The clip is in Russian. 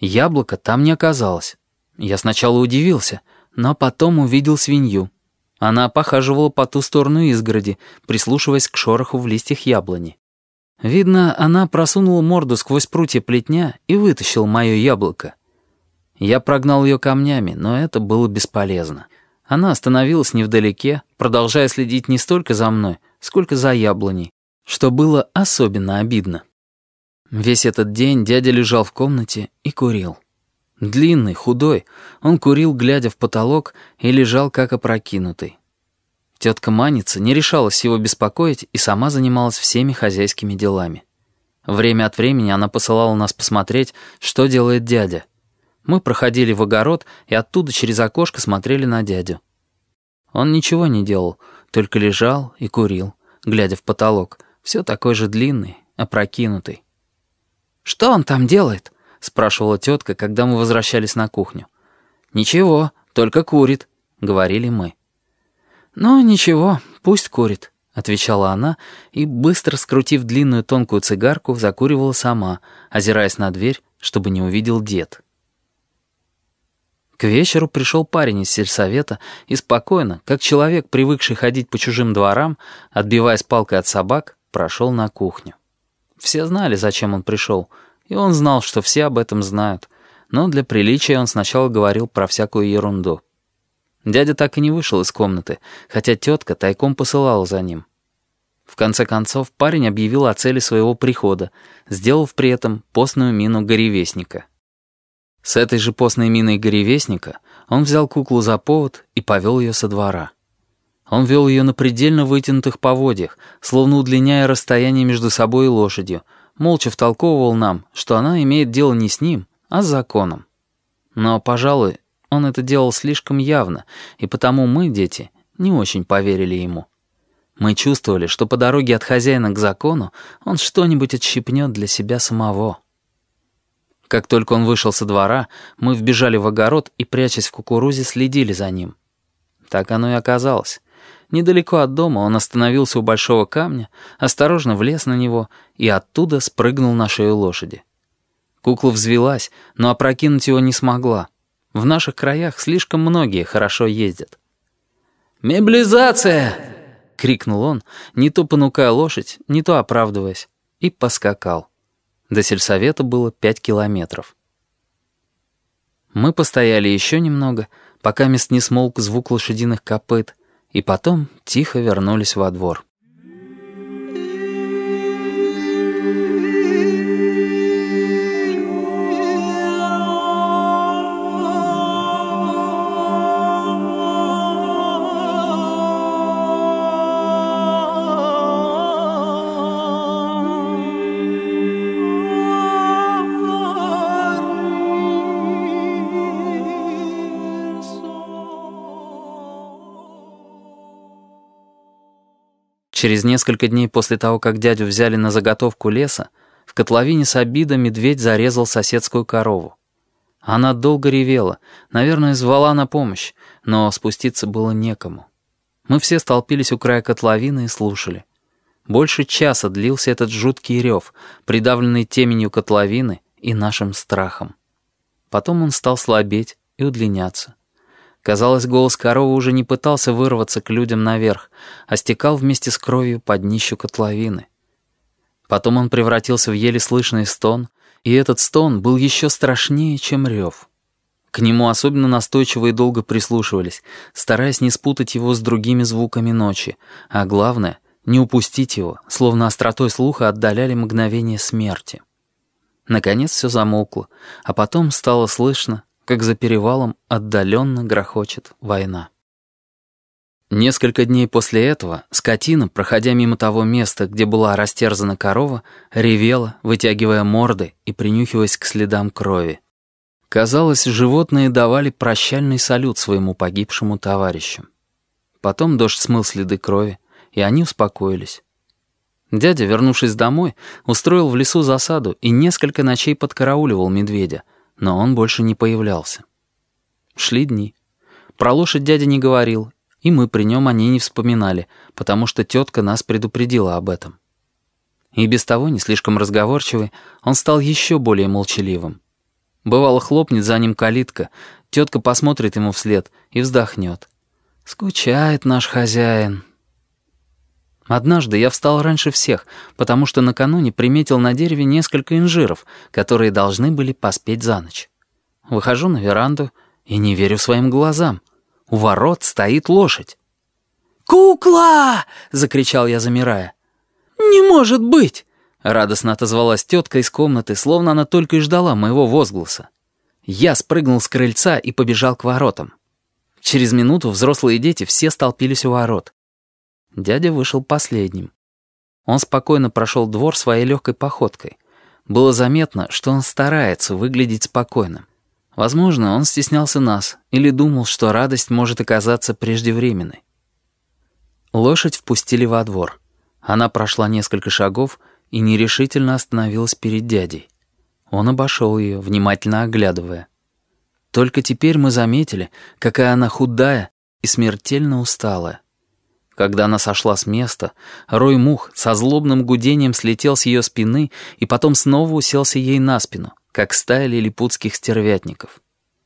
Яблока там не оказалось. Я сначала удивился, но потом увидел свинью. Она похаживала по ту сторону изгороди, прислушиваясь к шороху в листьях яблони. Видно, она просунула морду сквозь прутья плетня и вытащила мое яблоко. Я прогнал ее камнями, но это было бесполезно. Она остановилась невдалеке, продолжая следить не столько за мной, сколько за яблоней, что было особенно обидно. Весь этот день дядя лежал в комнате и курил. Длинный, худой, он курил, глядя в потолок, и лежал как опрокинутый. Тетка Маница не решалась его беспокоить и сама занималась всеми хозяйскими делами. Время от времени она посылала нас посмотреть, что делает дядя. Мы проходили в огород и оттуда через окошко смотрели на дядю. Он ничего не делал, только лежал и курил, глядя в потолок, все такой же длинный, опрокинутый. «Что он там делает?» — спрашивала тетка, когда мы возвращались на кухню. «Ничего, только курит», — говорили мы. «Ну, ничего, пусть курит», — отвечала она и, быстро скрутив длинную тонкую цигарку, закуривала сама, озираясь на дверь, чтобы не увидел дед. К вечеру пришел парень из сельсовета и спокойно, как человек, привыкший ходить по чужим дворам, отбиваясь палкой от собак, прошел на кухню. Все знали, зачем он пришел, и он знал, что все об этом знают, но для приличия он сначала говорил про всякую ерунду. Дядя так и не вышел из комнаты, хотя тетка тайком посылала за ним. В конце концов, парень объявил о цели своего прихода, сделав при этом постную мину горевестника. С этой же постной миной горевестника он взял куклу за повод и повел ее со двора. Он вел ее на предельно вытянутых поводьях, словно удлиняя расстояние между собой и лошадью, молча втолковывал нам, что она имеет дело не с ним, а с законом. Но, пожалуй, он это делал слишком явно, и потому мы, дети, не очень поверили ему. Мы чувствовали, что по дороге от хозяина к закону он что-нибудь отщипнет для себя самого. Как только он вышел со двора, мы вбежали в огород и, прячась в кукурузе, следили за ним. Так оно и оказалось. Недалеко от дома он остановился у большого камня, осторожно влез на него и оттуда спрыгнул на шею лошади. Кукла взвелась, но опрокинуть его не смогла. В наших краях слишком многие хорошо ездят. «Меблизация!» — крикнул он, не то понукая лошадь, не то оправдываясь, и поскакал. До сельсовета было пять километров. Мы постояли еще немного, пока мест не смолк звук лошадиных копыт, и потом тихо вернулись во двор. Через несколько дней после того, как дядю взяли на заготовку леса, в котловине с обида медведь зарезал соседскую корову. Она долго ревела, наверное, звала на помощь, но спуститься было некому. Мы все столпились у края котловины и слушали. Больше часа длился этот жуткий рев, придавленный теменью котловины и нашим страхом. Потом он стал слабеть и удлиняться. Казалось, голос коровы уже не пытался вырваться к людям наверх, а стекал вместе с кровью под днищу котловины. Потом он превратился в еле слышный стон, и этот стон был еще страшнее, чем рев. К нему особенно настойчиво и долго прислушивались, стараясь не спутать его с другими звуками ночи, а главное — не упустить его, словно остротой слуха отдаляли мгновение смерти. Наконец все замолкло, а потом стало слышно, как за перевалом отдаленно грохочет война. Несколько дней после этого скотина, проходя мимо того места, где была растерзана корова, ревела, вытягивая морды и принюхиваясь к следам крови. Казалось, животные давали прощальный салют своему погибшему товарищу. Потом дождь смыл следы крови, и они успокоились. Дядя, вернувшись домой, устроил в лесу засаду и несколько ночей подкарауливал медведя — но он больше не появлялся. Шли дни. Про лошадь дядя не говорил, и мы при нем о ней не вспоминали, потому что тетка нас предупредила об этом. И без того не слишком разговорчивый, он стал еще более молчаливым. Бывало, хлопнет за ним калитка, тетка посмотрит ему вслед и вздохнет. «Скучает наш хозяин». Однажды я встал раньше всех, потому что накануне приметил на дереве несколько инжиров, которые должны были поспеть за ночь. Выхожу на веранду и не верю своим глазам. У ворот стоит лошадь. «Кукла!» — закричал я, замирая. «Не может быть!» — радостно отозвалась тетка из комнаты, словно она только и ждала моего возгласа. Я спрыгнул с крыльца и побежал к воротам. Через минуту взрослые дети все столпились у ворот. Дядя вышел последним. Он спокойно прошел двор своей легкой походкой. Было заметно, что он старается выглядеть спокойным. Возможно, он стеснялся нас или думал, что радость может оказаться преждевременной. Лошадь впустили во двор. Она прошла несколько шагов и нерешительно остановилась перед дядей. Он обошел ее, внимательно оглядывая. Только теперь мы заметили, какая она худая и смертельно усталая. Когда она сошла с места, рой мух со злобным гудением слетел с ее спины и потом снова уселся ей на спину, как стая лилипутских стервятников.